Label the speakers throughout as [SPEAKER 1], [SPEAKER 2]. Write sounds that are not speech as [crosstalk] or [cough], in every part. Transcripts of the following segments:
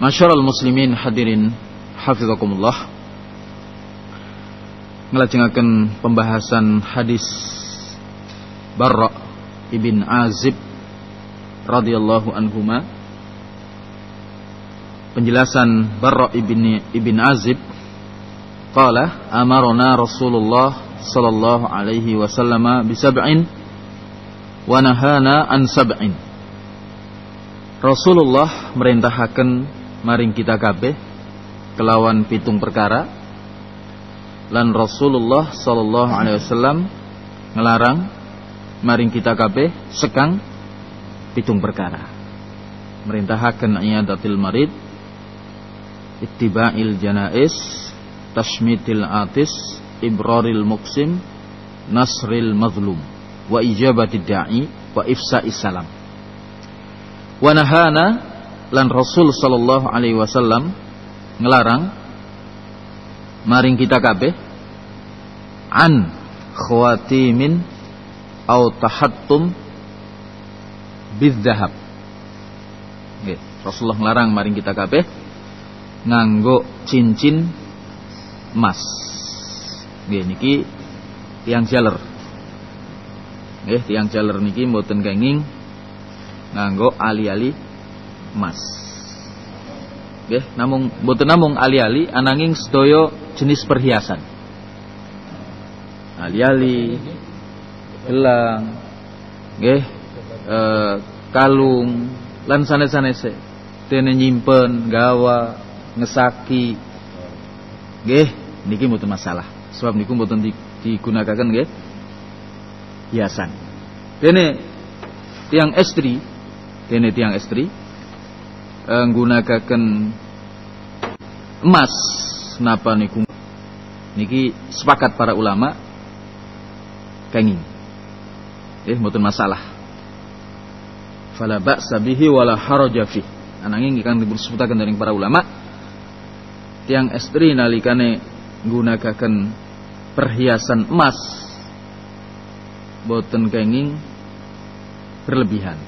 [SPEAKER 1] Masyarul muslimin hadirin hafizakumullah. Ngelajengaken pembahasan hadis Barra ibn Azib radhiyallahu anhuma. Penjelasan Barra ibn ibn Azib qala amarna Rasulullah sallallahu alaihi wasallam bisab'in wa nahana an sab'in. Rasulullah merintahkan maring kita kabeh kelawan pitung perkara. Lan Rasulullah sallallahu alaihi wasallam ngelarang maring kita kabeh sekang pitung perkara. Merintahaken iyadatil marid ittiba'il janais tashmitil atis ibraril muksim nasril mazlum wa ijabatid da'i wa ifsa'is salam. Wa nahana lan Rasul sallallahu alaihi wasallam ngelarang maring kita kabeh an khawatimin au tahattum bidzahab. Nggih Rasulullah ngelarang maring kita kabeh nganggo cincin emas. Nggih niki tiang jaler. Nggih tiang jaler niki mboten kenging nganggo ali-ali emas. Nggih, namung mboten namung ali-ali ananging sedaya jenis perhiasan. Ali-ali, gelang, nggih, e, kalung, lan sanes-sanese. Dene nyimpen, gawa, ngesaki. Nggih, niki mboten masalah. Sebab niku mboten digunakan nggih hiasan. Dene tiang estri, dene tiang estri nggunakaken emas napa niku? Niki sepakat para ulama kenging. Eh mboten masalah. Fala ba'sa bihi wala haraja fi. Ananging ingkang disebutaken dening para ulama tiang estri nalikane nggunakaken perhiasan emas boten kenging berlebihan.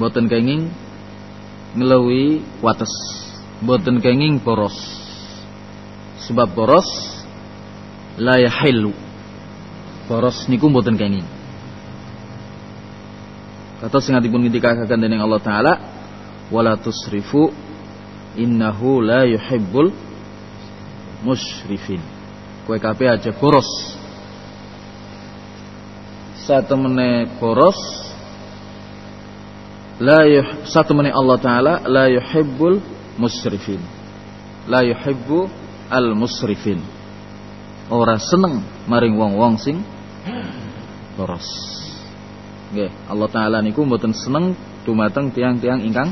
[SPEAKER 1] Boten kenging ngelewi wates. Boten kenging poros sebab poros la yahillu. Poros niku boten kenging. Kata sing dipun ngendikaken dening Allah taala wala tusrifu innahu la yuhibbul musyrifin kowe kabeh aja boros. Satemene boros la yuh, satu menit Allah taala la yuhibbul musrifin. La yuhibbu al musrifin ora seneng maring wong-wong sing boros. Nggih Allah taala niku mboten seneng dumateng tiang-tiang ingkang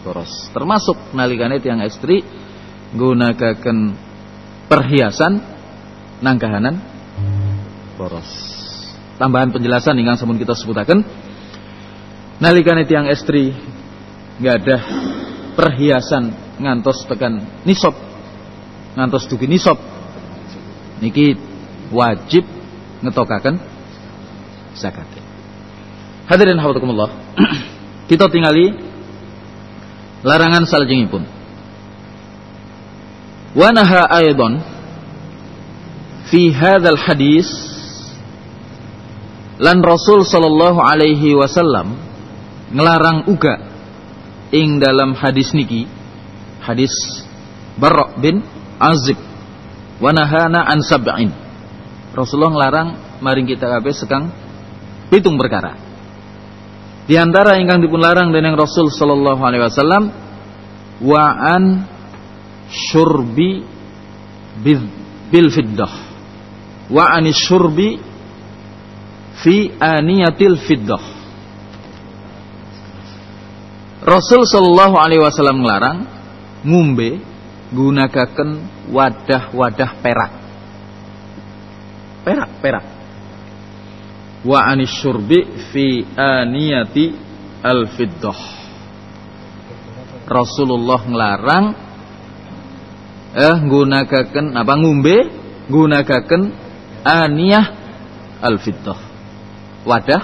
[SPEAKER 1] boros. Termasuk nalikane tiang istri nggunakaken perhiasan nangkahanan boros. Tambahan penjelasan ingkang sampun kita sebutaken nalikane tiang estri ada perhiasan ngantos tekan nisab ngantos dugi nisab. Niki wajib ngetokaken zakat. Hadirin hafizakumullah [clears throat] kita tinggali larangan salajengipun. Wa naha aidan fi hadzal hadis lan Rasul sallallahu alaihi wasallam ngelarang uga. Ing dalam hadis niki hadis Barra bin Azib wa nahana an sab'in. Rasulullah ngelarang maring kita kabeh sekang pitung perkara. Di antara ingkang dipun larang dening Rasul sallallahu alaihi wasallam wa an syurbi bil fiddah. Wa an syurbi fi aniyatil fiddah Rasul sallallahu alaihi wasallam ngelarang ngumbe gunakaken wadah-wadah perak. Perak, perak. Wa anis syurbi fi aniyati al-fiddah. Rasulullah ngelarang eh gunakaken apa ngumbe gunakaken aniyah al-fiddah. Wadah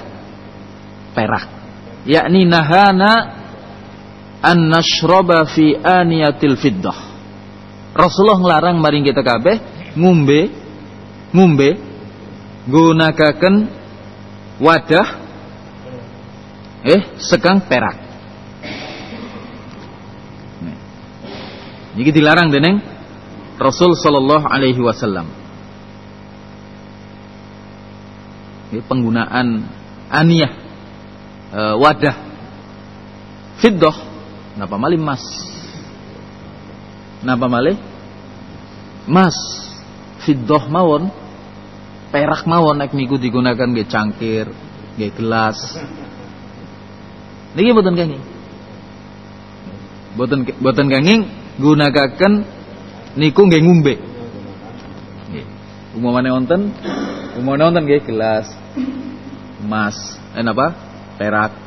[SPEAKER 1] perak. Yakni nahana an nashraba fi aniyatil fiddah. Rasulullah ngelarang maring kita kabeh ngumbe ngumbe gunakaken wadah eh sekang perak. Jadi dilarang deneng Rasul sallallahu alaihi wasallam. Ini penggunaan aniyah e, wadah fiddah Napa malih emas? Napa malih? Mas fiddah mawon perak mawon nek niku digunakan nggih cangkir, nggih gelas. Niki mboten kenging. Mboten mboten kenging gunakaken niku nggih ngombe. Nggih. Umumane wonten umumane wonten nggih gelas emas, eh napa? Perak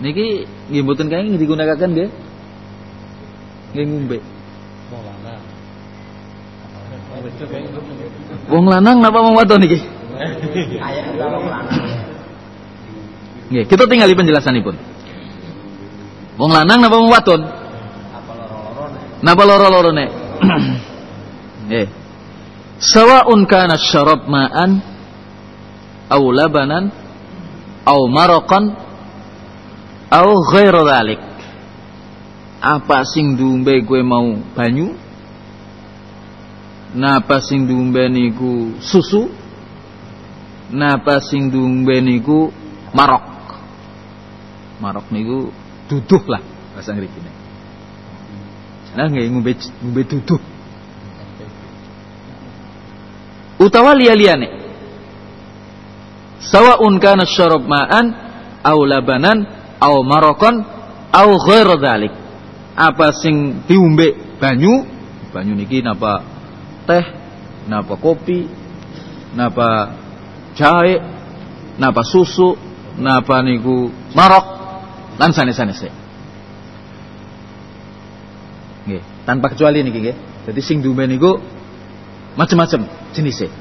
[SPEAKER 1] Niki nggih mboten kae digunakaken nggih. Nggih ngombe. Wong lanang napa wong wadon niki? Nggih, kita tinggali penjelasanipun. Wong lanang napa wong wadon? Napa loro-loro nek? [clears throat] Nggih. Sawa'un kana syarab ma'an aw labanan aw maraqan au ghairu dzalik apa sing diombe kowe mau banyu? Napa sing diombe niku susu? Napa sing diombe niku marok? Marok niku duduh lah bahasa ngriki nah nggih ngombe ngombe duduh. Utawa liya-liyane. Sawaun kana syarab ma'an au labanan au marokon au ghairu apa sing diumbe banyu banyu niki napa teh napa kopi napa jahe napa susu napa niku marok lan sanes-sanes nggih tanpa kecuali niki nggih. Jadi sing diumbe niku macam-macam jenisnya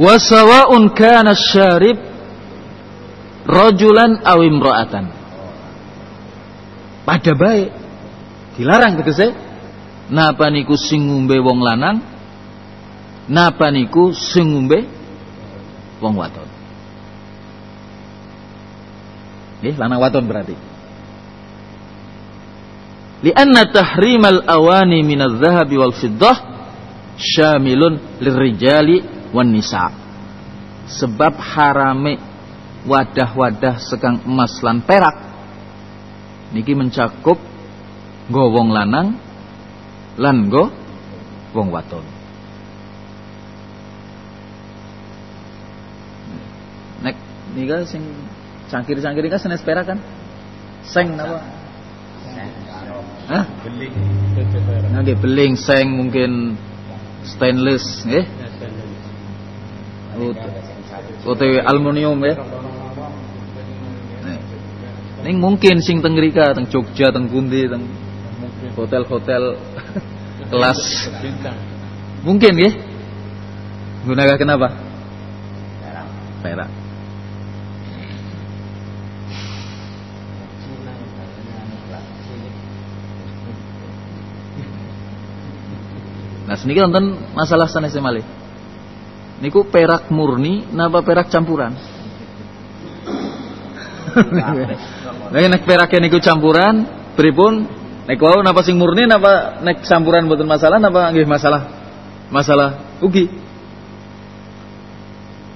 [SPEAKER 1] wa sawa'un kana syarib rojulan awim roatan. Pada baik dilarang tegese napa niku sing ngombe wong lanang napa niku sing ngombe wong wadon. Nggih, lanang wadon berarti. Lianna tahrimal awani minadz zahabi wal fiddah syamilun lirrijali wan nisa. Sebab harame wadah-wadah sekang emas lan perak niki mencakup go wong lanang lan go wong waton nek nika sing cangkir-cangkir nika senes perak kan seng napa Hah? Beling. Nggih beling seng mungkin stainless nggih. OTW aluminium ya. Ning mungkin sing teng mrika teng Jogja teng Pundi teng hotel-hotel kelas. Mungkin ya gunakan kenapa? Perak. Nah, sedikit nonton masalah sanes malih. Niku perak murni napa perak campuran? [laughs] Nek nek perak niku campuran, pripun? Nek wau napa sing murni napa nek campuran mboten masalah napa nggih masalah? Masalah ugi.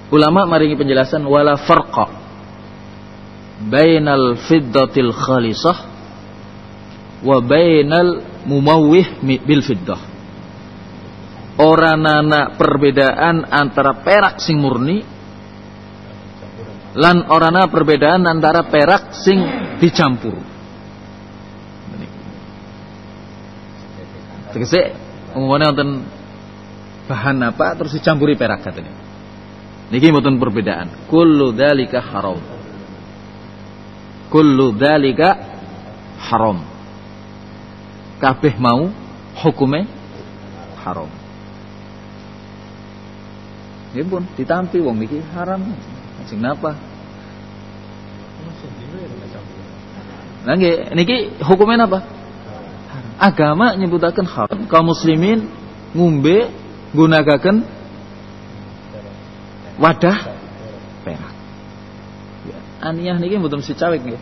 [SPEAKER 1] Ulama maringi penjelasan wala farqa bainal fiddatil khalisah wa bainal mumawwih bil fiddah. Ora nana perbedaan antara perak sing murni lan orana perbedaan antara perak sing dicampur. Tegese umumane wonten bahan apa terus dicampuri perak katanya. Niki mboten perbedaan. Kullu dzalika haram. Kullu dzalika haram. Kabeh mau hukume haram. Nggih pun ditampi wong niki haram. Sing napa? Nggih niki hukumnya apa? Agama nyebutaken haram. Kaum muslimin ngumbe gunakaken wadah perak. Ya, aniyah niki mboten mesti cawek nggih.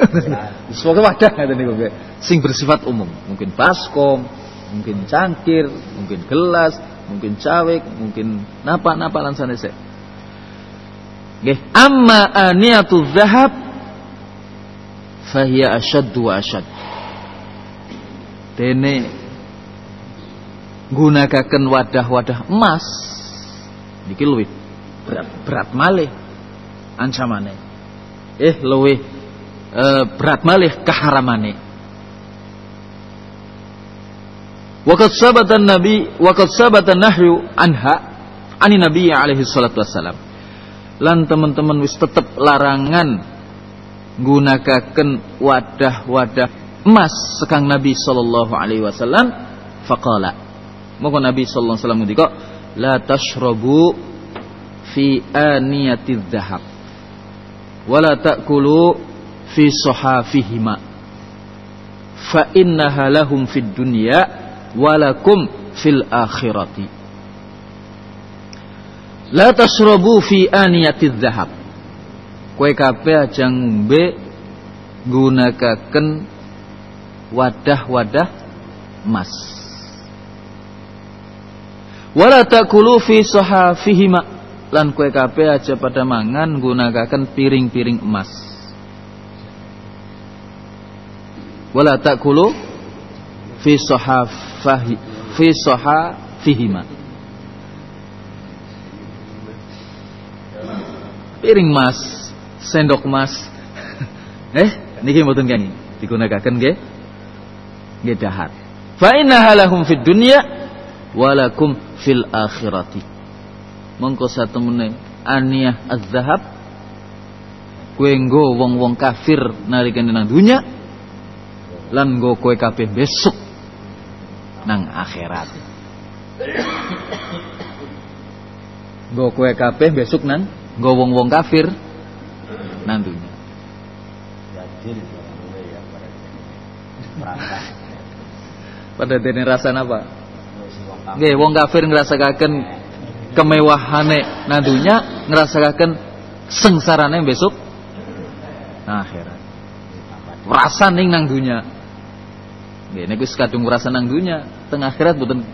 [SPEAKER 1] [laughs] Semoga wadah ngaten niku nggih. Sing bersifat umum, mungkin baskom, mungkin cangkir, mungkin gelas, mungkin cawek, mungkin napa-napa lan sanese. Nggih, amma aniyatu dzahab fahiya asyaddu wa asyad. Dene gunakaken wadah-wadah emas niki luwih berat, berat malih ancamane. Eh luwih e, berat malih keharamane. Waqad sabata nabi waqad sabata nahyu anha ani nabi alaihi salatu wassalam lan teman-teman wis tetep larangan gunakaken wadah-wadah emas sekang Nabi sallallahu alaihi wasallam. Faqala moko Nabi sallallahu alaihi wasallam ngendika la tashrabu fi aniyati dhahab wala ta'kulu fi suhafihima fa innaha lahum fid dunya walakum fil akhirati La tasrobu fi aniyatiz zahab. Kue kabeh aja ngombe gunakaken wadah-wadah emas. Wala takulu fi sahafihima lan kue kabeh aja pada mangan gunakaken piring-piring emas. Wala takulu fi sahafahi fi sahafihima. Piring emas, sendok emas. [laughs] eh, niki mboten kene digunakaken nggih nggih dahat. Fa innaha lahum fid dunya walakum fil akhirati. Mongko satemene aniyah az-zahab kue nggo wong-wong kafir nalika nang dunya lan nggo kowe kabeh besok nang akhirat. [coughs] Nggo kowe kabeh besok nang Nggo wong-wong kafir nantunya. [laughs] Pada dene rasa apa? Nggih, wong kafir ngrasakaken kemewahane nantunya, ngrasakaken sengsarane besok nah, akhirat. Rasa ning nang dunya. Nggih, niku kadung rasa nang dunya, teng akhirat mboten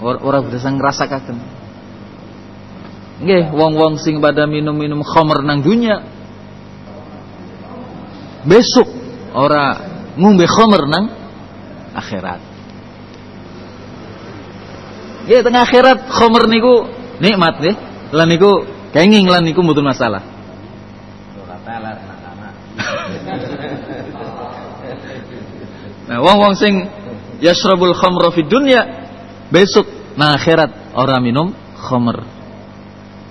[SPEAKER 1] ora bisa ngrasakaken. Nggih, wong-wong sing pada minum-minum khamr nang dunya. Besok ora ngombe khamr nang akhirat. Nggih, teng akhirat khamr niku nikmat nggih. Lan niku kenging lan niku mboten masalah. [laughs] Nah, wong-wong sing yasrabul khamra fid dunya besok nang akhirat ora minum khamr.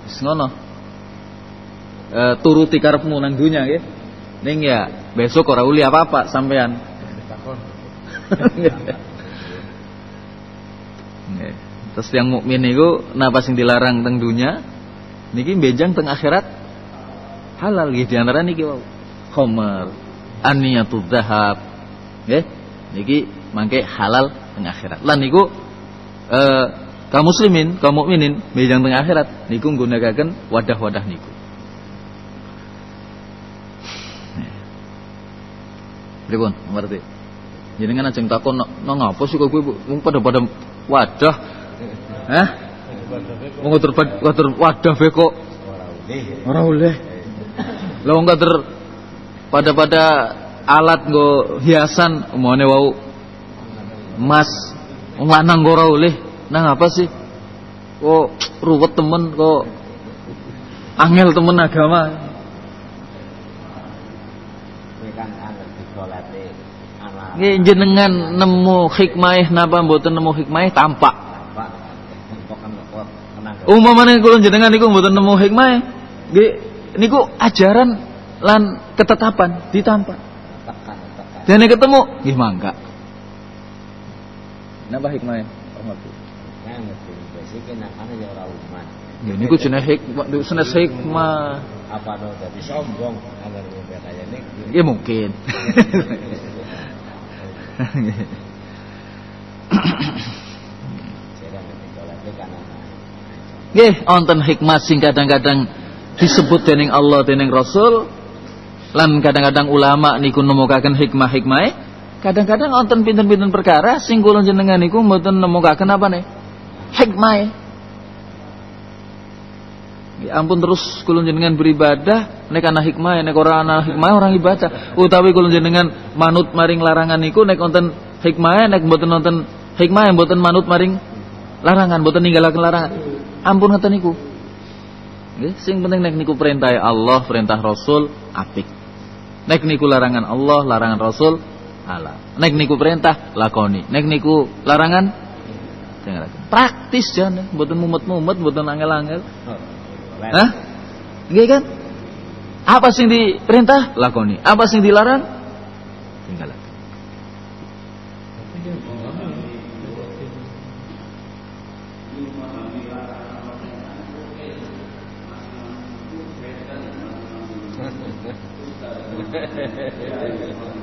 [SPEAKER 1] Wis ngono. E, turuti karepmu nang dunya nggih. Ning ya besok ora uli apa-apa sampean. [laughs] Terus yang mukmin niku napa sing dilarang teng dunya niki bejang teng akhirat halal nggih di antara niki wau. Khamar, aniyatu dzahab. Nggih. Niki mangke halal teng akhirat. Lan niku eh kaum muslimin, kaum mukminin bejang tengah akhirat niku nggunakaken wadah-wadah niku. Pripun? Ngerti. Jenengan ajeng takon no, no ngapa sih kok kowe mung pada-pada wadah. Hah? Wadah wadah wadah be kok ora oleh. Lah wong kader pada-pada alat nggo hiasan umane wau emas wong lanang ora oleh. Nang apa sih? Kok ruwet temen kok angel temen agama. Nggih jenengan nemu hikmah napa mboten nemu hikmah tampak. Umpamane kula jenengan niku mboten nemu hikmah nggih niku ajaran lan ketetapan ditampak. Dene ketemu nggih mangga. Napa hikmah? Ya niku jenenge hikmah, jenis hikmah.
[SPEAKER 2] Apa no dadi sombong agar kaya niki.
[SPEAKER 1] Ya mungkin. Nggih, wonten hikmah sing kadang-kadang disebut dening Allah dening Rasul lan kadang-kadang ulama niku nemukaken hikmah-hikmah kadang-kadang wonten pinten-pinten perkara sing kula jenengan niku mboten nemukaken apa nih hikmah Ya. Ampun terus kula jenengan beribadah nek ana hikmah nek ora ana hikmah orang ibadah. Utawi kula jenengan manut maring larangan niku nek wonten hikmah nek mboten wonten hikmah mboten manut maring larangan mboten ninggalaken larangan. Ampun ngoten niku. Nggih sing penting nek niku perintah Allah perintah Rasul apik. Nek niku larangan Allah larangan Rasul ala. Nek niku perintah lakoni. Nek niku larangan jangan praktis jangan mboten mumet-mumet mboten angel-angel Hah? Nggih kan? Apa sing diperintah? Lakoni. Apa sing dilarang? Tinggalkan.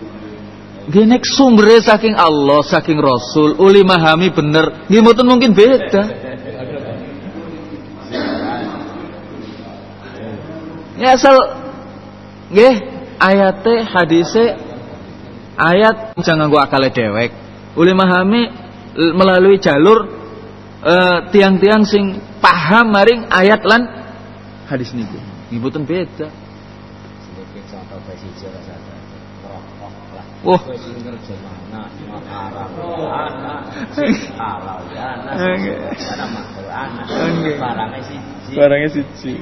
[SPEAKER 1] [laughs] Genek sumbernya saking Allah, saking Rasul, uli mahami bener, mboten mungkin beda. Ya asal nggih ayate hadise ayat jangan gua akale dewek. Uli mahami melalui jalur tiang-tiang sing paham maring ayat lan hadis niku. Nggih mboten beda.
[SPEAKER 2] Contoh Barangnya siji.
[SPEAKER 1] Barangnya siji.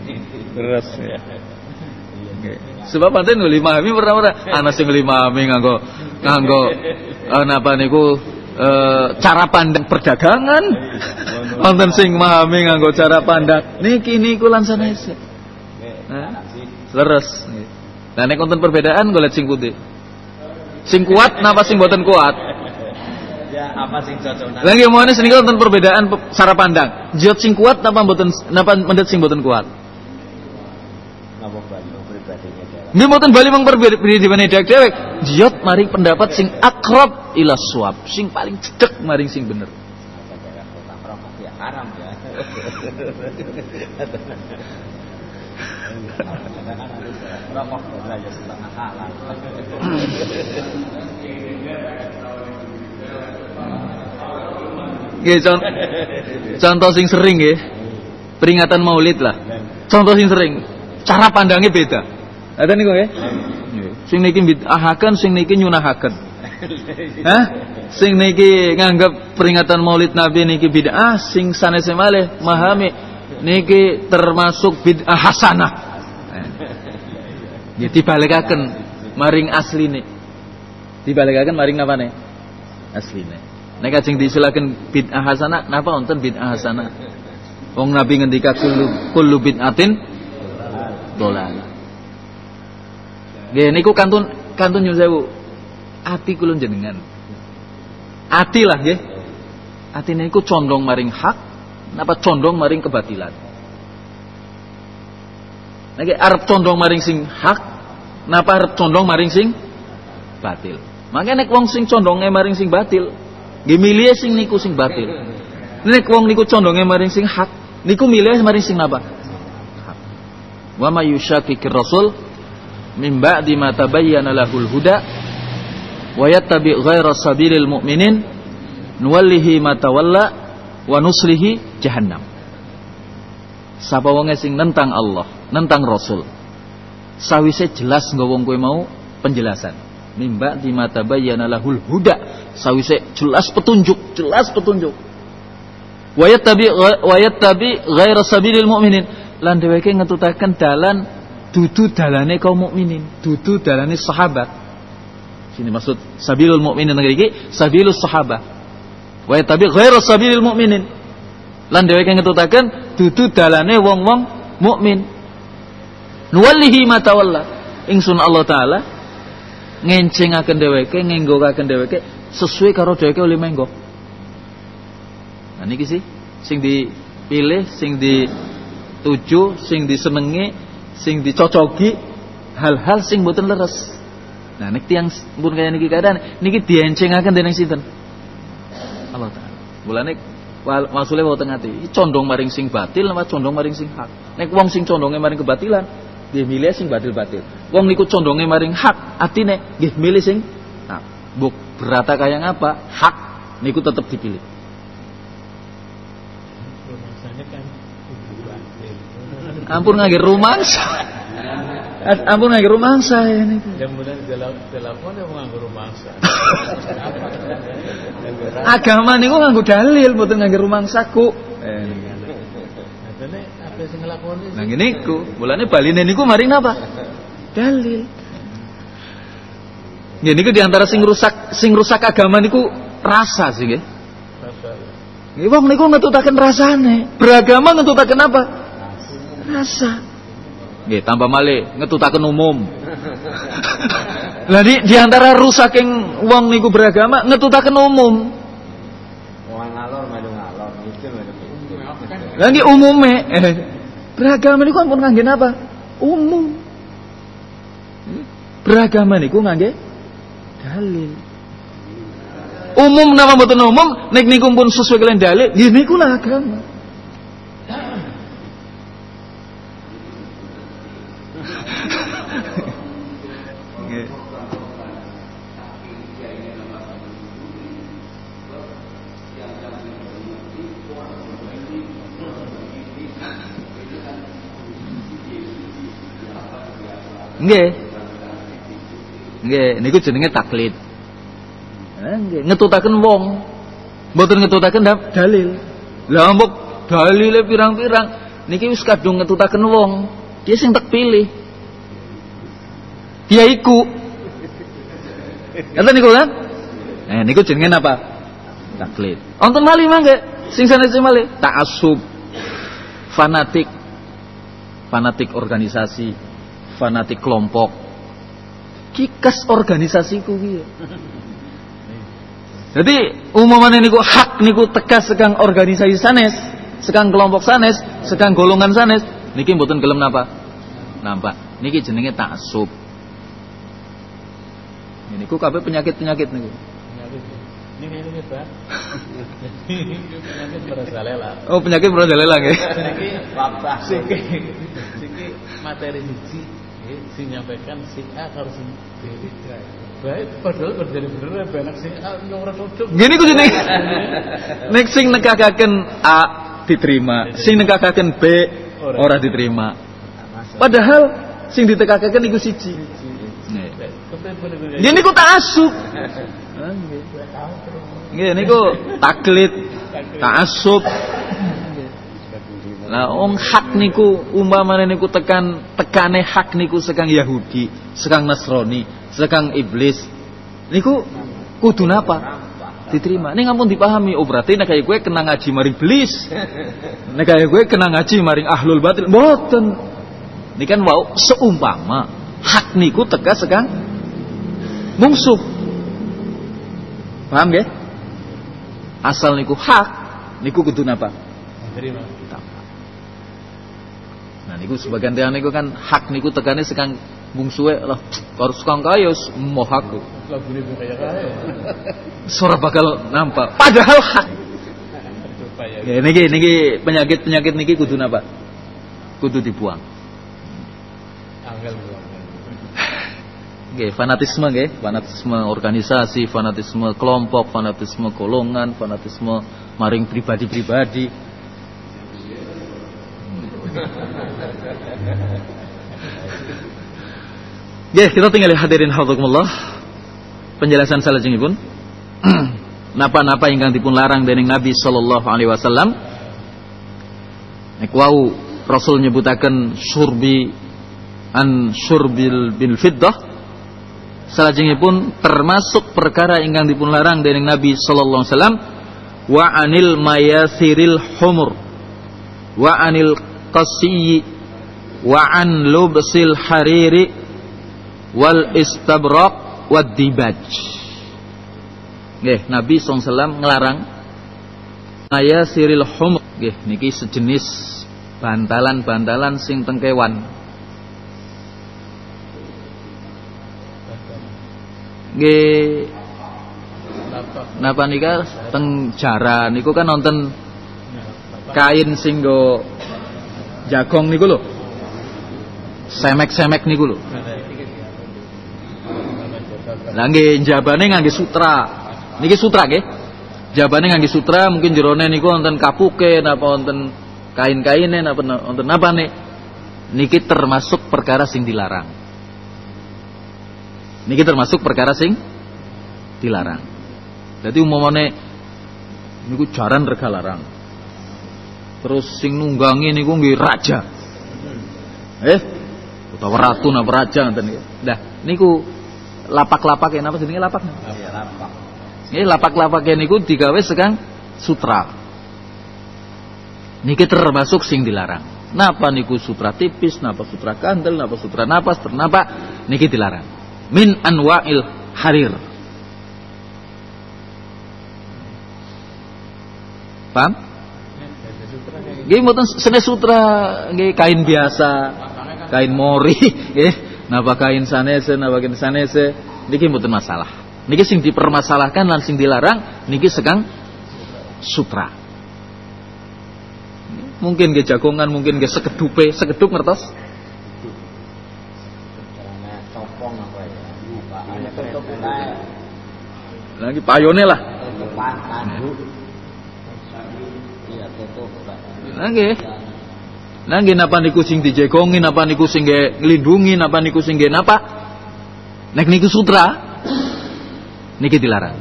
[SPEAKER 1] Terus ya. Sebab pancen nguli mahami pernah-pernah ana sing nguli mahami nganggo nganggo eh, napa niku eh, cara pandang perdagangan. Wonten sing mahami nganggo cara pandang niki niku lan sanes. Leres. Nah nek wonten perbedaan golek sing putih. Sing kuat napa sing boten kuat?
[SPEAKER 2] Ya apa sing cocok
[SPEAKER 1] Lagi omongane sing wonten perbedaan pe- cara pandang. Jihad sing kuat napa mboten napa mendet sing boten kuat?
[SPEAKER 2] ngapa bali pribadinya dhewe.
[SPEAKER 1] Nggih mboten bali dewek. Jihad mari pendapat sing akrab ila suap, sing paling cedek maring sing bener.
[SPEAKER 2] Ya haram ya. [laughs]
[SPEAKER 1] Nggih con contoh sing sering nggih. Peringatan Maulid lah. Contoh sing sering. Cara pandangnya beda. Ada niku nggih? Nggih. Sing niki bid'ahaken, sing niki nyunahaken. Hah? Sing niki nganggep peringatan Maulid Nabi niki bid'ah, sing sanese malih mahami niki termasuk bid'ah hasanah. Ya dibalikaken maring asline. Dibalikaken maring napane? Asline. Nek ajeng disilaken bid'ah hasanah, napa wonten bid'ah hasanah? Wong Nabi ngendika kullu kullu bid'atin dolal. Nggih niku kantun kantun nyuwun sewu. Ati kula jenengan. Ati lah nggih. Atine iku condong maring hak napa condong maring kebatilan. Nek arep condong maring sing hak napa arep condong maring sing batil. Makanya nek wong sing condonge maring sing batil, nggih sing niku sing batil. Nek wong niku condonge maring sing hak, niku milih maring sing napa? Hak. Wa may rasul min ba'di ma tabayyana lahul huda wa yattabi ghaira sabilil mu'minin nuwallihi ma tawalla wa nuslihi jahannam. Sapa wonge sing nentang Allah, nentang Rasul. Sawise jelas nggo wong kowe mau penjelasan. Mimba di mata bayyana lahul huda. Sawise jelas petunjuk, jelas petunjuk. Wa yattabi wa yattabi ghaira sabilil mu'minin. Lan dheweke ngetutaken dalan dudu dalane kaum mukminin, dudu dalane sahabat. Sini maksud sabilul mukminin iki sabilus sahabat. Wa yattabi ghaira sabilil mu'minin. Lan dheweke ngetutaken dudu dalane wong-wong mukmin. Nuwallihi ma tawalla. Ingsun Allah taala ngencengaken dheweke, ngenggokaken dheweke sesuai karo dheweke oleh menggo. Nah niki sih sing dipilih, sing dituju, sing disenengi, sing dicocoki hal-hal sing mboten leres. Nah nek tiyang pun kaya niki keadaan niki diencengaken dening sinten? Allah taala. Mulane maksudnya wau tengah condong maring sing batil apa condong maring sing hak. Nek wong sing condonge maring kebatilan, nggih milih sing batil-batil. Wong niku condonge maring hak, atine nggih milih sing hak. Buk berata kaya ngapa? Hak niku tetep dipilih. Ampun ngangge rumangsa. [laughs] Ampun ngangge rumangsa ya niku.
[SPEAKER 2] Kemudian telepon yang nganggo rumangsa. [laughs]
[SPEAKER 1] Agama niku nganggo dalil mboten ngangge rumangsaku. Eh.
[SPEAKER 2] Apa?
[SPEAKER 1] Nah ngene iku, mulane baline niku maring napa? Dalil. Nggih niku di antara sing rusak sing rusak agama niku rasa sih nggih. Nggih wong niku ngetutaken rasane. Beragama ngetutaken apa? Rasa. Nggih tambah malih ngetutaken umum. [laughs] Lah di di antara rusaking wong niku beragama ngetutaken umum.
[SPEAKER 2] Wong ngalor melu ngalor, mikir melu mikir.
[SPEAKER 1] Lah nggih umume. Eh, beragama niku ampun ngangge apa? Umum. Beragama niku ngangge dalil. Umum nama mboten umum, nek niku pun sesuai kalian dalil, nggih niku lah agama. Nggih. Nggih, niku jenenge taklid. Eh, Nggih, ngetutaken wong. Mboten ngetutaken da- dalil. Lah mbok dalile pirang-pirang niki wis kadung ngetutaken wong. Dia sing tak pilih. Dia iku. Ngoten niku kan? Eh niku jenenge apa? Taklid. Wonten malih mangke sing sanes malih ta'assub. Fanatik. Fanatik organisasi, fanatik kelompok. Kikas organisasi ku piye? Jadi umumane niku hak niku tegas sekang organisasi sanes, sekang kelompok sanes, sekang golongan sanes, niki mboten gelem napa? Nampak. Niki jenenge taksub. Niku kabeh penyakit-penyakit niku.
[SPEAKER 2] Ini ini. Ini penyakit.
[SPEAKER 1] Oh, penyakit merajalela nggih.
[SPEAKER 2] Niki fakta. Siki siki materi siji nggih, sing nyampaikan si A si B. Baik, padahal terjadi bener banyak si A yang ora cocok.
[SPEAKER 1] Gini ku jenenge. Nek sing nekakaken A diterima, sing nekakaken B ora diterima. Padahal sing ditekakaken iku siji. Nggih niku ta'assub. Nggih niku taklid, ta'assub. Lah wong hak niku umpamane niku tekan tekane hak niku sekang Yahudi, sekang Nasrani, sekang iblis. Niku kudu napa? Diterima. Ini ngampun dipahami. Oh berarti nek kaya gue kena ngaji maring iblis. Nek kaya gue kena ngaji maring ahlul batil. Mboten. Ini kan wau seumpama hak niku teka sekang mungsuh. Paham nggih? Asal niku hak, niku kudu napa?
[SPEAKER 2] Terima.
[SPEAKER 1] Nah niku sebagian tiang niku kan hak niku tekane sekang bungsuwe lah harus sekang kayos
[SPEAKER 2] kaya kaya.
[SPEAKER 1] Suara bakal nampak. Padahal hak. Ya, niki niki penyakit penyakit niki kudu napa? Kudu dibuang.
[SPEAKER 2] angel
[SPEAKER 1] nggih, fanatisme nggih, fanatisme organisasi, fanatisme kelompok, fanatisme golongan, fanatisme maring pribadi-pribadi. Ya, kita tinggal hadirin hadzakumullah. Penjelasan [clears throat] pun. Napa-napa ingkang dipun larang dening Nabi sallallahu alaihi wasallam. Nek wau Rasul nyebutaken surbi an surbil bil fiddah pun termasuk perkara ingkang dipun larang dening Nabi sallallahu alaihi wasallam wa anil mayasiril humur wa anil qasiyyi wa an lubsil hariri wal istabraq wad dibaj. Nggih Nabi wasallam ngelarang mayasiril humur nggih niki sejenis bantalan-bantalan sing tengkewan. Nggih. Napa nika? Teng jaran niku kan nonton kain sing go jagong niku lho. Semek-semek niku lho. Lah nggih jabane ngangge sutra. Niki sutra nggih. Jabane ngangge sutra mungkin jerone niku wonten kapuke napa wonten kain-kaine napa wonten napa nih niki termasuk perkara sing dilarang. Niki termasuk perkara sing dilarang. Jadi umumane niku jaran rega larang. Terus sing nunggangi niku nggih raja. Eh, utawa ratu napa raja ngoten niku. Nah, niku lapak-lapak napa jenenge lapak? Iya, lapak. Nggih, lapak-lapak niku digawe sekang sutra. Niki termasuk sing dilarang. Napa niku sutra tipis, napa sutra kandel, napa sutra napas, napa niki dilarang min anwa'il harir. Paham? Nggih mboten sene sutra nggih kain biasa, kain mori [laughs] nggih, napa kain sanese, napa kain sanese niki mboten masalah. Niki sing dipermasalahkan lan sing dilarang niki sekang sutra. Mungkin ge jagongan, mungkin ge sekedupe, sekeduk ngertos? Lagi payone lah. Nggih. Nggih napa niku sing dijegongi, napa niku sing nglindungi, napa niku sing napa? Nek niku sutra niki dilarang.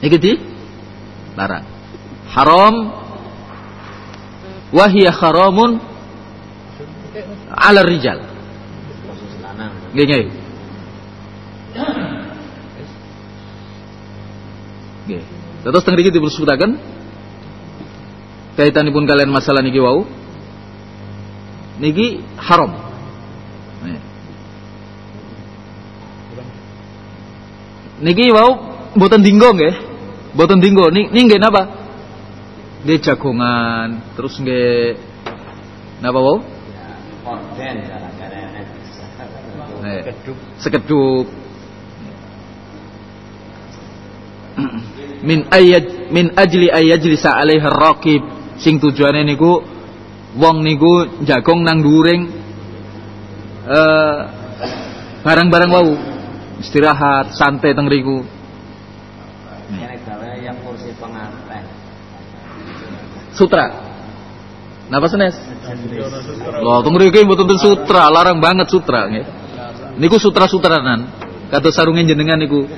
[SPEAKER 1] Niki dilarang. Haram wahia haramun ala rijal. Nggih nggih. Nggih. Terus teng mriki kaitan kaitanipun kalian masalah niki wau niki haram. Niki wau mboten dinggo nggih. Mboten dinggo. Niki nggih napa? Nggih jagongan, terus nggih napa wau? Orden Sekedup. Sekedup min ayat min ajli ayajlisa alaihi raqib sing tujuane niku wong niku jagong nang dhuwuring uh, barang-barang wau istirahat santai teng riku sutra Napa senes? Loh, teng mriki mboten sutra, larang banget sutra nggih. Niku sutra-sutranan. Kata sarungnya jenengan niku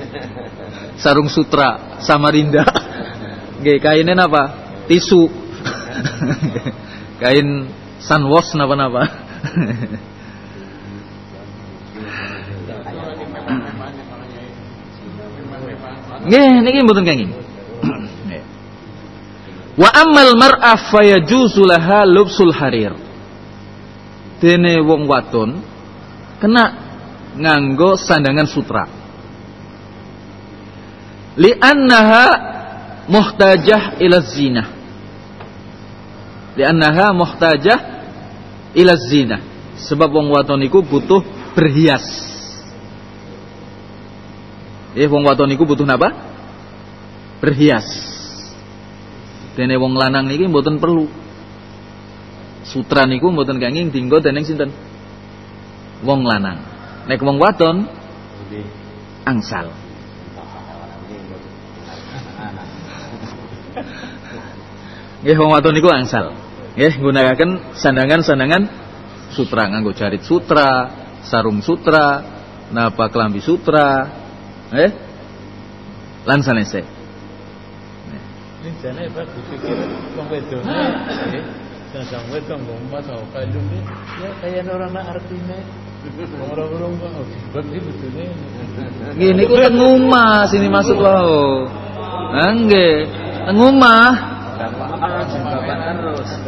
[SPEAKER 1] sarung sutra Samarinda. [laughs] Nggih, kainnya apa? Tisu. [laughs] Kain sunwash napa-napa. Nggih, niki mboten kenging. Wa ammal mar'ah fayajuzu laha lubsul harir. Dene wong wadon kena nganggo sandangan sutra li'annaha muhtajah ila zina li'annaha muhtajah ila zina. Sebab wong wadon iku butuh berhias. Eh wong wadon iku butuh napa? Berhias. Dene wong lanang niki mboten perlu. Sutra niku mboten kenging dinggo dening sinten? Wong lanang. Nek wong wadon angsal. Nggih wong wadon niku angsal. Nggih nggunakaken sandangan-sandangan sutra nganggo jarit sutra, sarung sutra, napa kelambi sutra. Nggih. Lan sanese.
[SPEAKER 2] Ini jane Pak dipikir wong wedone nggih. Sanjang wedong wong kalung ini ya kayak orang nak artinya orang-orang kok hebat iki betune.
[SPEAKER 1] Nggih niku teng omah sini maksud wau. Ha nggih. Teng omah.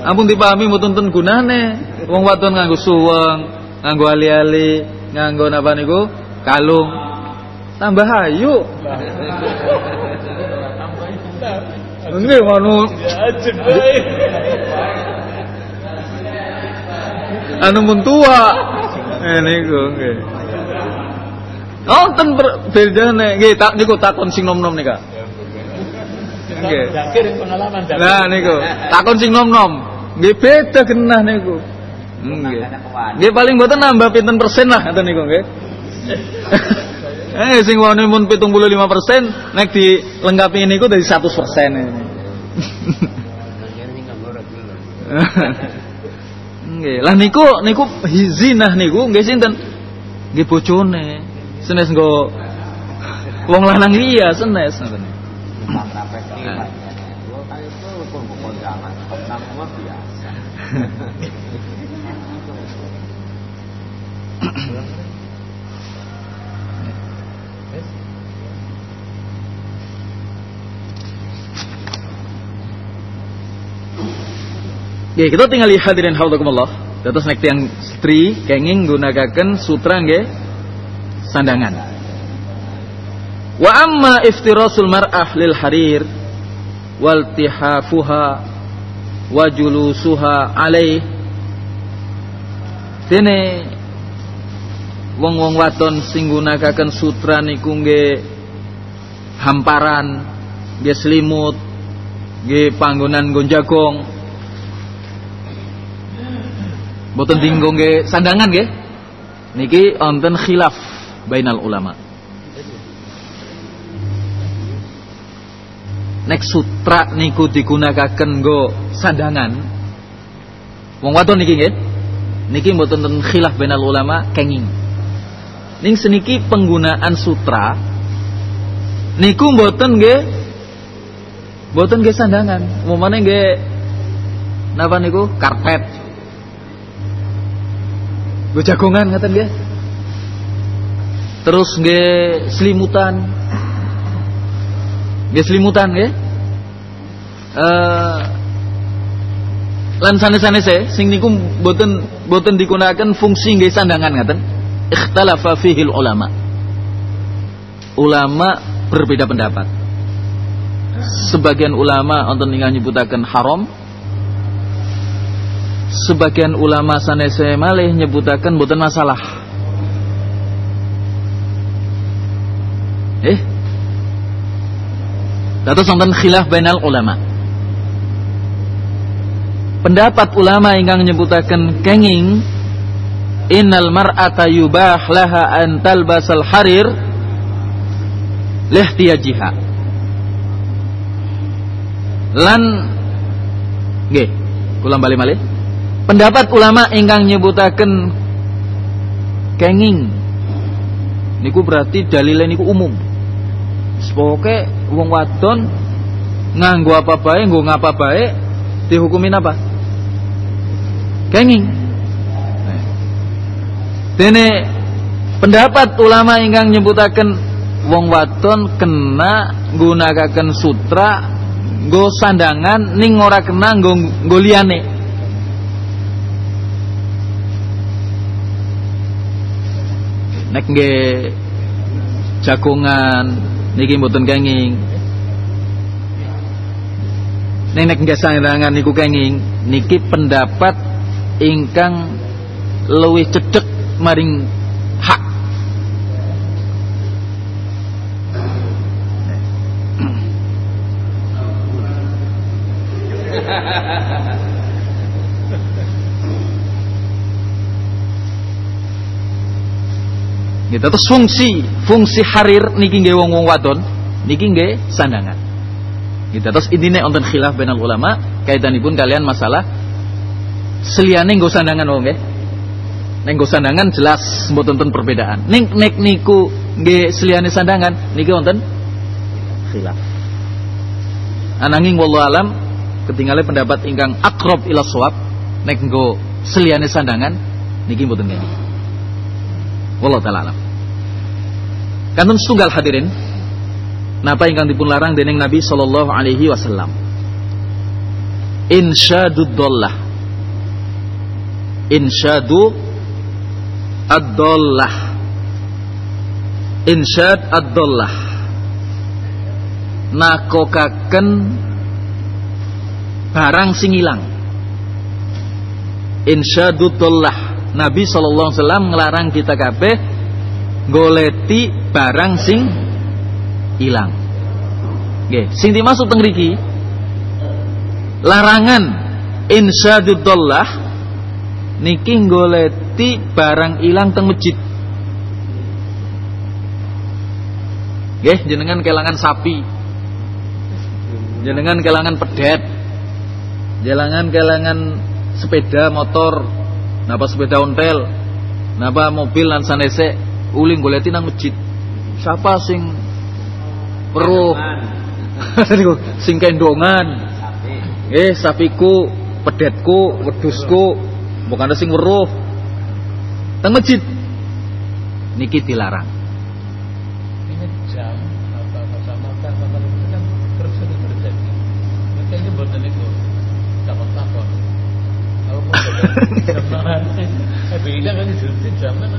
[SPEAKER 1] Ampun dipahami mboten ten gunane. Wong wadon nganggo suweng, nganggo ali-ali, nganggo napa niku? Kalung. Tambah ayu.
[SPEAKER 2] Ajeng bae.
[SPEAKER 1] Anu mun tua. Eh niku nggih. Ten bedane. Nggih, tak niku takon sing nom-nom nika. Nggih.
[SPEAKER 2] Zakir pengalaman zakir.
[SPEAKER 1] Lah niku, takon sing nom-nom. Nggih beda genah niku. Nggih. Nggih paling mboten nambah pinten persen lah ngoten niku nggih. Eh sing wone mun 75% nek dilengkapi niku dari 100%. [laughs] Nggih, lah niku niku zinah niku nggih sinten? Nggih bojone. Senes nggo wong lanang iya senes ngoten. Ya, kita tinggal lihat hadirin haulakumullah. Dados nek tiyang stri kenging gunakaken sutra nggih sandangan. Wa amma iftirasul mar'ah lil harir wal tihafuha wa julusuha alaih dene wong-wong wadon sing gunakaken sutra niku nggih hamparan nggih selimut nggih panggonan gonjagong Boten dinggo nggih sandangan nggih. Niki wonten khilaf bainal ulama. Nek sutra niku digunakaken nggo sandangan. Wong wadon niki nggih. Niki mboten ten khilaf bainal ulama kenging. Ning seniki penggunaan sutra niku mboten nggih mboten nggih sandangan. Umumane nggih napa niku karpet Gue jagongan ngatain nggih. Terus nggih selimutan. Nggih selimutan nggih. Eh lan sanes-sanese sing niku boten boten digunakan fungsi nggih sandangan ngaten. Ikhtalafa fihil ulama. Ulama berbeda pendapat. Sebagian ulama wonten ingkang nyebutaken haram, sebagian ulama sanese malih nyebutaken boten masalah. Eh? Dados wonten khilaf bainal ulama. Pendapat ulama ingkang nyebutaken kenging innal mar'ata yubah laha an talbasal harir lihtiyajiha. Lan nggih, kula bali malih pendapat ulama ingkang nyebutaken kenging niku berarti dalile niku umum sepoke wong wadon nganggo apa bae nggo ngapa bae dihukumin apa kenging. Dene pendapat ulama ingkang nyebutaken wong wadon kena gunakaken sutra nggo sandangan ning ora kena nggo nggo liyane. Nek nggih jagongan niki mboten kenging. Nek nek nggih sandangan niku kenging niki pendapat ingkang luwih cedhek maring hak Gitu terus fungsi fungsi harir niki nggih wong-wong wadon niki nggih sandangan. Gitu terus intine wonten khilaf bainal ulama kaitanipun kalian masalah seliyane nggo sandangan wong nggih. Nek nggo sandangan jelas mboten wonten perbedaan. Ning nek niku nggih seliyane sandangan niki wonten khilaf. Ananging wallahu alam ketinggalan pendapat ingkang akrob ila shawab nek nggo seliyane sandangan niki mboten ngene. Wallahu taala alam. Kantun setunggal hadirin napa ingkang dipun larang dening Nabi sallallahu alaihi wasallam. Insyadud dollah. Insyadu ad-dollah. Insyad ad-dollah. Nakokaken barang sing ilang. Insyadud dollah. Nabi sallallahu alaihi wasallam ngelarang kita kabeh goleti barang sing ilang. Nggih, sing dimaksud teng larangan insyadudullah niki goleti barang ilang teng masjid. Nggih, jenengan kelangan sapi. Jenengan kelangan pedet. Jenengan kelangan sepeda motor, napa sepeda ontel, napa mobil lan sanese uling goleti nang masjid. Siapa sing weruh? [laughs] sing kendongan. Eh, sapiku, pedetku, wedusku, bukan ada sing weruh. Teng masjid. Niki dilarang.
[SPEAKER 2] Ini jam apa masa-masa apa itu kan terus itu terjadi. Makanya buatan itu takut-takut. Kalau mau jam malam, eh beda kan jam kan.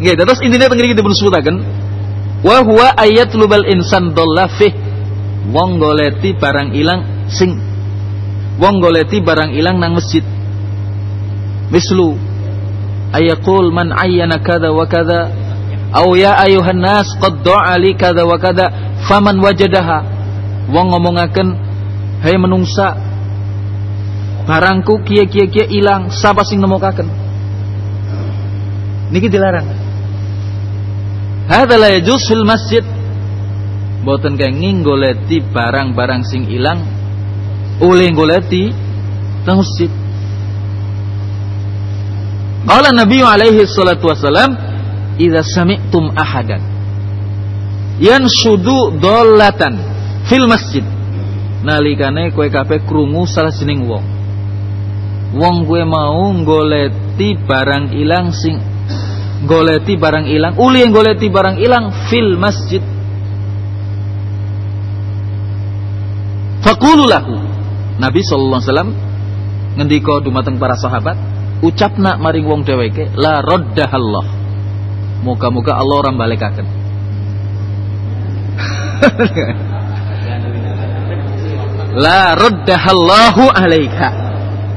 [SPEAKER 1] Nggih, terus intinya tengene kita pun sebutaken wa huwa ayatlubal insan dhalla fih wong goleti barang ilang sing wong goleti barang ilang nang masjid mislu ayaqul man ayyana kada wa kada au ya ayuhan nas qad ali kada wa kada faman wajadaha wong ngomongaken hai menungsa barangku kia kia kia ilang sapa sing nemokaken niki dilarang Hadza la yajuz fil masjid. Boten kenging goleti barang-barang sing ilang oleh goleti teng masjid. Qala Nabi alaihi salatu wasalam, "Idza sami'tum ahadan yanshudu dollatan fil masjid." Nalikane kowe kabeh krungu salah sining wong. Wong kowe mau goleti barang ilang sing goleti barang ilang, uli yang goleti barang ilang fil masjid. Fakulu lahu. Nabi sallallahu alaihi wasallam ngendika dumateng para sahabat, ucapna maring wong dheweke la raddahallah. Muga-muga Allah orang balekaken. La raddahallahu alaika.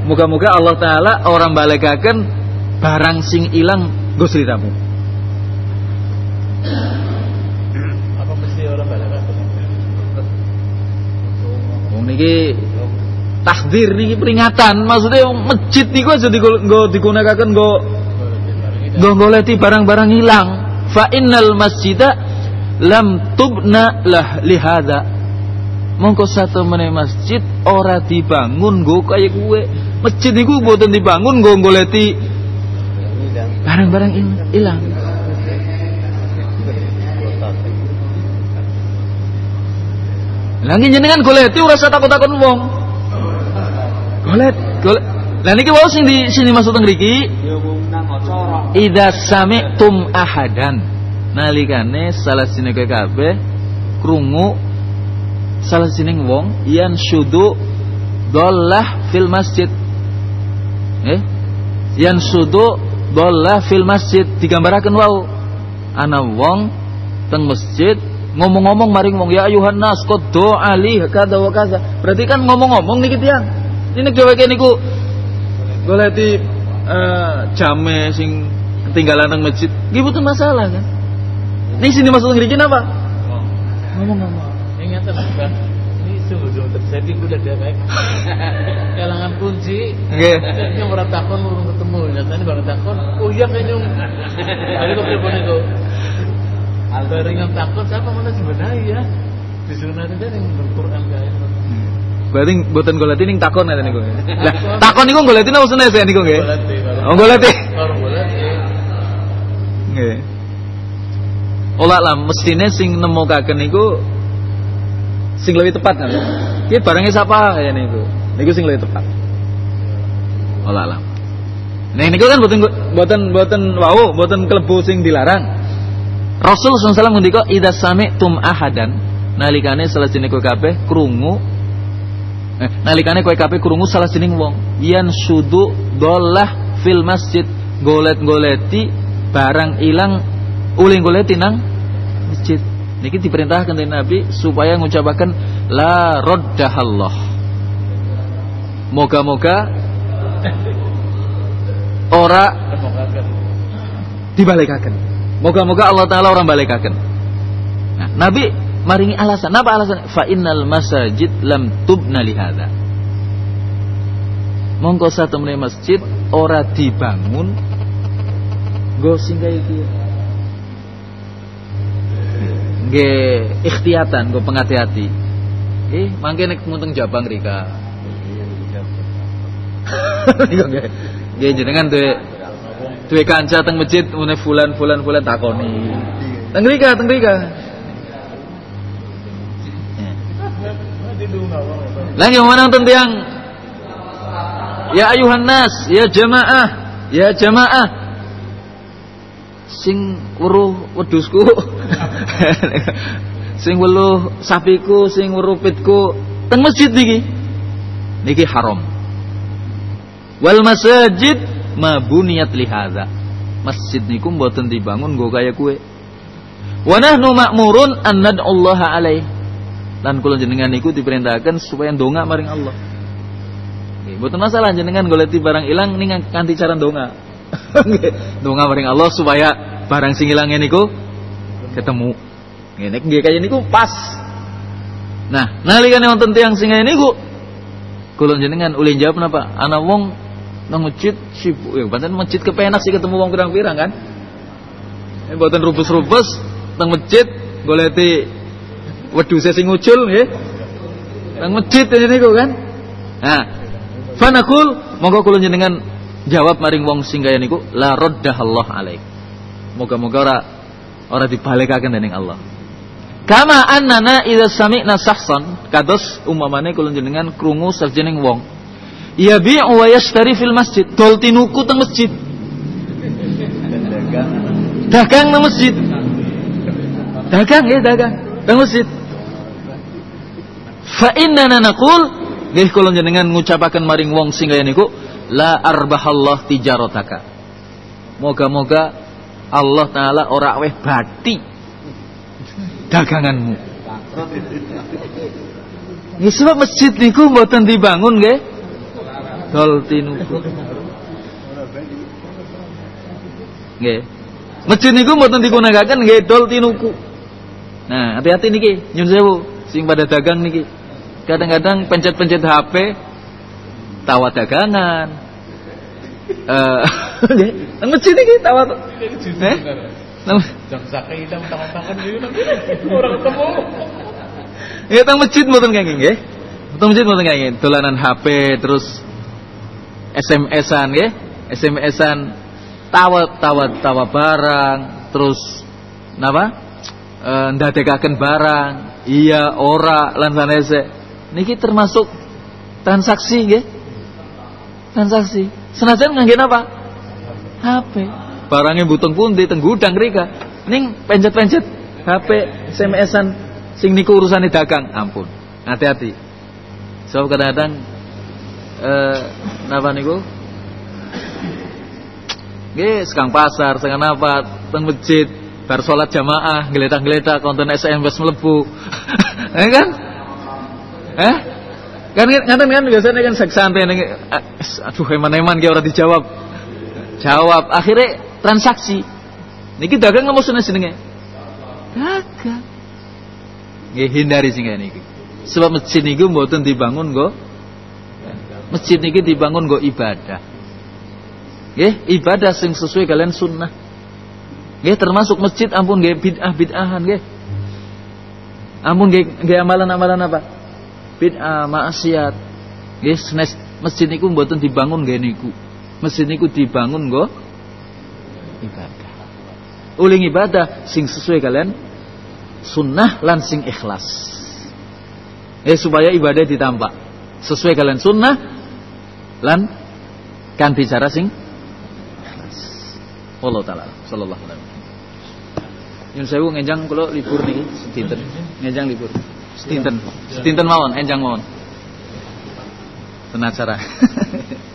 [SPEAKER 1] Muga-muga Allah taala orang balekaken barang sing ilang Gue ceritamu.
[SPEAKER 2] Apa mesti orang balik
[SPEAKER 1] Wong niki takdir niki peringatan, maksudnya masjid niku aja nggo digunakan nggo nggo goleti barang-barang hilang. Fa innal masjida lam tubna lah lihada. Mongko satu meneh masjid ora dibangun nggo kaya kuwe. Masjid niku mboten dibangun nggo goleti barang-barang hilang. Lagi jenengan goleti ora usah takut-takut wong. Golet, golet. Lah niki wau sing di sini maksud teng mriki. Idza sami'tum ahadan. Nalikane salah kowe kabeh krungu salah sining wong yang syudu dollah fil masjid. Eh? Yang syudu Dolla fil masjid digambarakan wau. Ana wong teng masjid ngomong-ngomong maring wong ya ayuhan nas qad ali kada wa berarti kan ngomong-ngomong niki tiyang ini dheweke niku. Goleti uh, jame sing ketinggalan nang masjid. Boten masalah kan ini sini masuk ngrikin apa ngomong-ngomong
[SPEAKER 2] ini ngeten Mbah ini sungguh-sungguh terjadi kuda derek. [laughs] Kelangan kunci.
[SPEAKER 1] Nggih.
[SPEAKER 2] Yang ora takon urung ketemu. Nyatane bareng takon, oh iya kayaknya. Ada kok telepon itu. Bareng yang takon siapa mana sebenarnya ya? Disuruh nanti dia yang Quran kayak.
[SPEAKER 1] Berarti mboten goleti ning takon ngeten niku. Lah, takon niku goleti napa saya niku nggih?
[SPEAKER 2] Kalau-
[SPEAKER 1] Oh, goleti.
[SPEAKER 2] Kalau goleti.
[SPEAKER 1] Nggih. Olah lah mestine sing nemokaken niku sing lebih tepat kan. Ki barangnya siapa ya niku. Niku sing lebih tepat. Olah lah. Nah niku kan boten boten boten wau, boten kelebu sing dilarang. Rasul SAW ngendika idza sami'tum ahadan nalikane salah jenenge kowe kabeh krungu eh, nalikane kowe kabeh krungu salah jeneng wong yen sudu dolah fil masjid golet-goleti barang ilang uling goleti nang masjid niki diperintahkan dari Nabi supaya ngucapaken la raddahallah moga-moga ora
[SPEAKER 2] Kemokakan.
[SPEAKER 1] dibalikaken. Moga-moga Allah taala orang balikaken. Nah, Nabi maringi alasan. Napa alasan? Fa innal masajid lam tubna li hadza. Mongko satemene masjid ora dibangun go singgah. Nggih, ikhtiyatan go pengati-hati. Eh, mangke nek munteng Jabang rika. [laughs] Niku nggih. Jenengan duwe duwe kanca teng masjid mune fulan fulan fulan takoni. Teng rika, teng rika. Lagi mana nonton tiang? Ya ayuhan nas, ya jamaah, ya jamaah. Sing weruh wedhusku. [laughs] [laughs] sing weluh sapiku, sing weruh pitku teng masjid niki. Niki haram. Wal masajid ma buniyat li hadza. Masjid niku mboten dibangun nggo kaya kue. Wa nahnu ma'murun an nad'ullaha alaih. Lan kula jenengan niku diperintahkan supaya ndonga maring Allah. Nggih, mboten masalah jenengan goleti barang ilang ning kanthi cara ndonga. [laughs] Ndonga maring Allah supaya barang sing ilange niku ketemu. Nggih, nek nggih kaya niku pas. Nah, nalikane wonten tiyang sing kaya niku kula jenengan ulih jawab napa? Ana wong nang masjid sibuk. Ya, pancen masjid kepenak sih ketemu wong pirang-pirang kan. Eh, mboten rubus-rubus nang masjid goleti wedhuse sing ngucul nggih. Nang masjid niku kan. Nah, fanakul monggo kula jenengan jawab maring wong sing kaya niku la raddahallah alaik. Moga-moga ora ora dibalikaken dening Allah. Kama annana idza sami'na sahsan kados umpamane kula jenengan krungu sarjening wong. Yabi'u wa yashtari fil masjid dol tinuku teng masjid. Dagang nang masjid. Dagang ya dagang teng masjid. Fa innana naqul nggih kula jenengan ngucapaken maring wong sing kaya niku la arbahallah tijarataka moga-moga Allah taala ora weh bati. Daganganmu. Nggih sebab masjid niku mboten dibangun nggih. Dol tinuku nggih. Masjid niku mboten digunakaken nggih dol tinuku nah hati-hati niki nyun sewu sing pada dagang niki. Kadang-kadang pencet-pencet HP tawa dagangan eh [laughs] masjid niki tawa eh nang
[SPEAKER 2] Jangan sakai hitam tangan-tangan nanti orang ketemu.
[SPEAKER 1] Ya tang masjid mboten kenging nggih. Tang masjid mboten kenging. Dolanan HP terus SMS-an nggih. SMS-an tawa tawa tawa barang terus napa? Eh ndadekaken barang, iya ora lan sanese. Niki termasuk transaksi nggih. Transaksi. Senajan ngangge napa? HP. Barangnya butung pundi teng gudang rika. Ning pencet-pencet HP SMS-an sing niku urusane dagang, ampun. Hati-hati. Sebab kadang-kadang eh napa niku? Nggih, sekang pasar, sekang apa, teng masjid, bar salat jamaah, geletak-geletak konten SMS mlebu. Eh [laughs] kan? Eh? Kan ngaten kan biasanya kan santai ning aduh eman-eman ki ora dijawab. Jawab, akhirnya transaksi. Niki dagang napa seneng jenenge? Dagang. Nggih hindari sing ngene iki. Sebab masjid niku mboten dibangun nggo masjid niki dibangun nggo ibadah. Nggih, ibadah sing sesuai kalian sunnah. Nggih, termasuk masjid ampun nggih bid'ah-bid'ahan nggih. Ampun nggih amalan-amalan apa? Bid'ah, maksiat. Nggih, masjid niku mboten dibangun nggih niku. Masjid niku dibangun nggo ibadah. Uling ibadah sing sesuai kalian sunnah lan sing ikhlas. Eh supaya ibadah ditampak sesuai kalian sunnah lan kan bicara sing ikhlas. Allah taala sallallahu alaihi wasallam. Nyun sewu ngenjang kula libur niki sedinten. Ngenjang libur. Sedinten. Sedinten mawon, enjang mawon. Tenacara. [laughs]